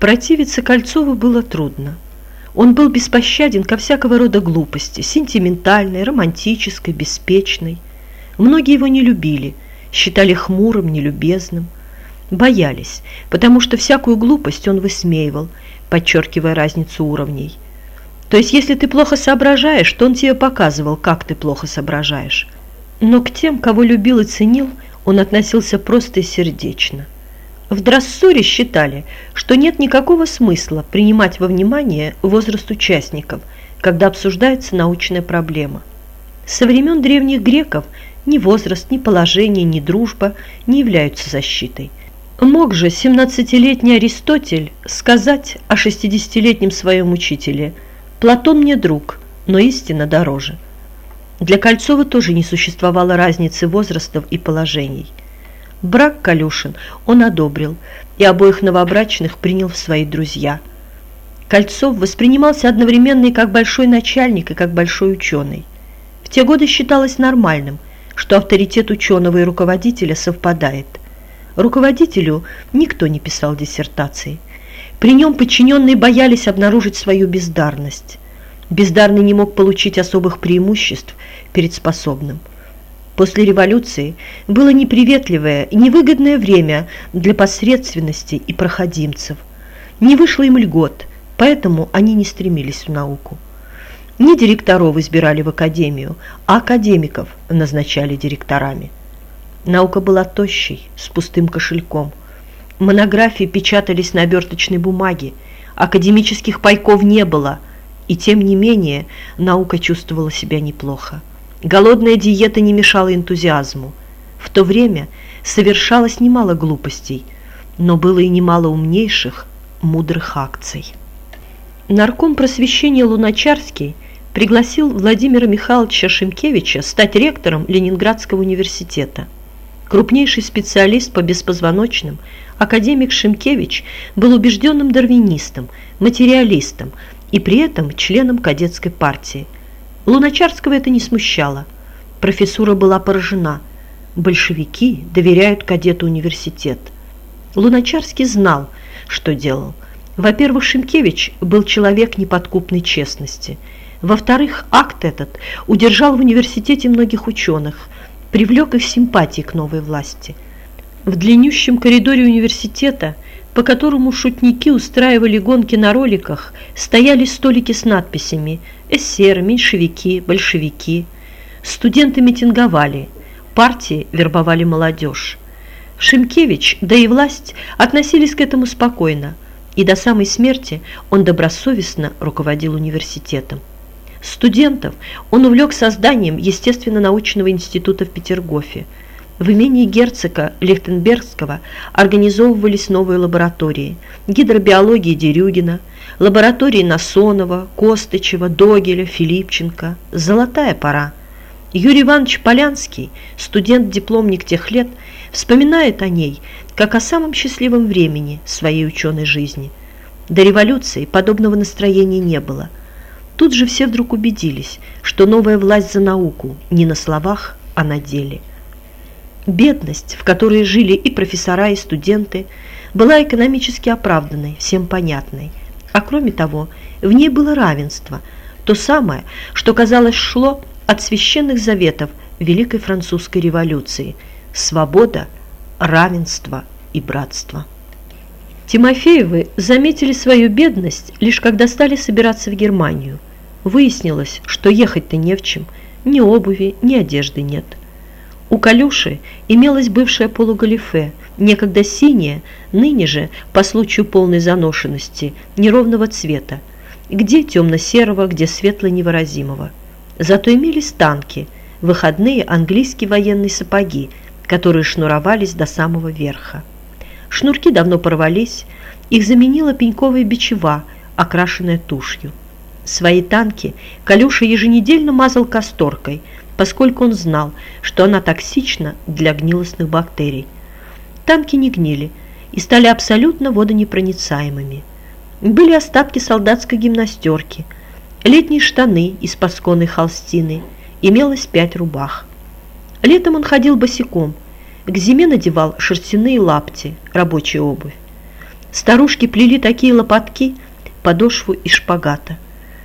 Противиться Кольцову было трудно. Он был беспощаден ко всякого рода глупости, сентиментальной, романтической, беспечной. Многие его не любили, считали хмурым, нелюбезным. Боялись, потому что всякую глупость он высмеивал, подчеркивая разницу уровней. То есть, если ты плохо соображаешь, то он тебе показывал, как ты плохо соображаешь. Но к тем, кого любил и ценил, он относился просто и сердечно. В Драссуре считали, что нет никакого смысла принимать во внимание возраст участников, когда обсуждается научная проблема. Со времен древних греков ни возраст, ни положение, ни дружба не являются защитой. Мог же 17-летний Аристотель сказать о 60-летнем своем учителе «Платон мне друг, но истина дороже». Для Кольцова тоже не существовало разницы возрастов и положений – Брак Калюшин он одобрил и обоих новобрачных принял в свои друзья. Кольцов воспринимался одновременно и как большой начальник, и как большой ученый. В те годы считалось нормальным, что авторитет ученого и руководителя совпадает. Руководителю никто не писал диссертации. При нем подчиненные боялись обнаружить свою бездарность. Бездарный не мог получить особых преимуществ перед способным – После революции было неприветливое и невыгодное время для посредственности и проходимцев. Не вышло им льгот, поэтому они не стремились в науку. Не директоров избирали в академию, а академиков назначали директорами. Наука была тощей, с пустым кошельком. Монографии печатались на оберточной бумаге, академических пайков не было, и тем не менее наука чувствовала себя неплохо. Голодная диета не мешала энтузиазму. В то время совершалось немало глупостей, но было и немало умнейших, мудрых акций. Нарком просвещения Луначарский пригласил Владимира Михайловича Шимкевича стать ректором Ленинградского университета. Крупнейший специалист по беспозвоночным, академик Шимкевич был убежденным дарвинистом, материалистом и при этом членом кадетской партии – Луначарского это не смущало. Профессура была поражена. Большевики доверяют кадету университет. Луначарский знал, что делал. Во-первых, Шимкевич был человек неподкупной честности. Во-вторых, акт этот удержал в университете многих ученых, привлек их симпатии к новой власти. В длиннющем коридоре университета, по которому шутники устраивали гонки на роликах, стояли столики с надписями – эсеры, меньшевики, большевики. Студенты митинговали, партии вербовали молодежь. Шимкевич, да и власть относились к этому спокойно, и до самой смерти он добросовестно руководил университетом. Студентов он увлек созданием естественно-научного института в Петергофе. В имении герцога Лихтенбергского организовывались новые лаборатории гидробиологии Дерюгина – лаборатории Насонова, Костычева, Догеля, Филипченко. Золотая пора. Юрий Иванович Полянский, студент-дипломник тех лет, вспоминает о ней, как о самом счастливом времени своей ученой жизни. До революции подобного настроения не было. Тут же все вдруг убедились, что новая власть за науку не на словах, а на деле. Бедность, в которой жили и профессора, и студенты, была экономически оправданной, всем понятной – а кроме того, в ней было равенство, то самое, что, казалось, шло от священных заветов Великой Французской революции – свобода, равенство и братство. Тимофеевы заметили свою бедность лишь когда стали собираться в Германию. Выяснилось, что ехать-то не в чем, ни обуви, ни одежды нет. У Калюши имелось бывшее полугалифе – некогда синяя, ныне же, по случаю полной заношенности, неровного цвета, где темно-серого, где светло-невыразимого. Зато имелись танки, выходные английские военные сапоги, которые шнуровались до самого верха. Шнурки давно порвались, их заменила пеньковая бичева, окрашенная тушью. Свои танки Калюша еженедельно мазал касторкой, поскольку он знал, что она токсична для гнилостных бактерий. Танки не гнили и стали абсолютно водонепроницаемыми. Были остатки солдатской гимнастерки, летние штаны из пасконной холстины, имелось пять рубах. Летом он ходил босиком, к зиме надевал шерстяные лапти, рабочая обувь. Старушки плели такие лопатки, подошву и шпагата.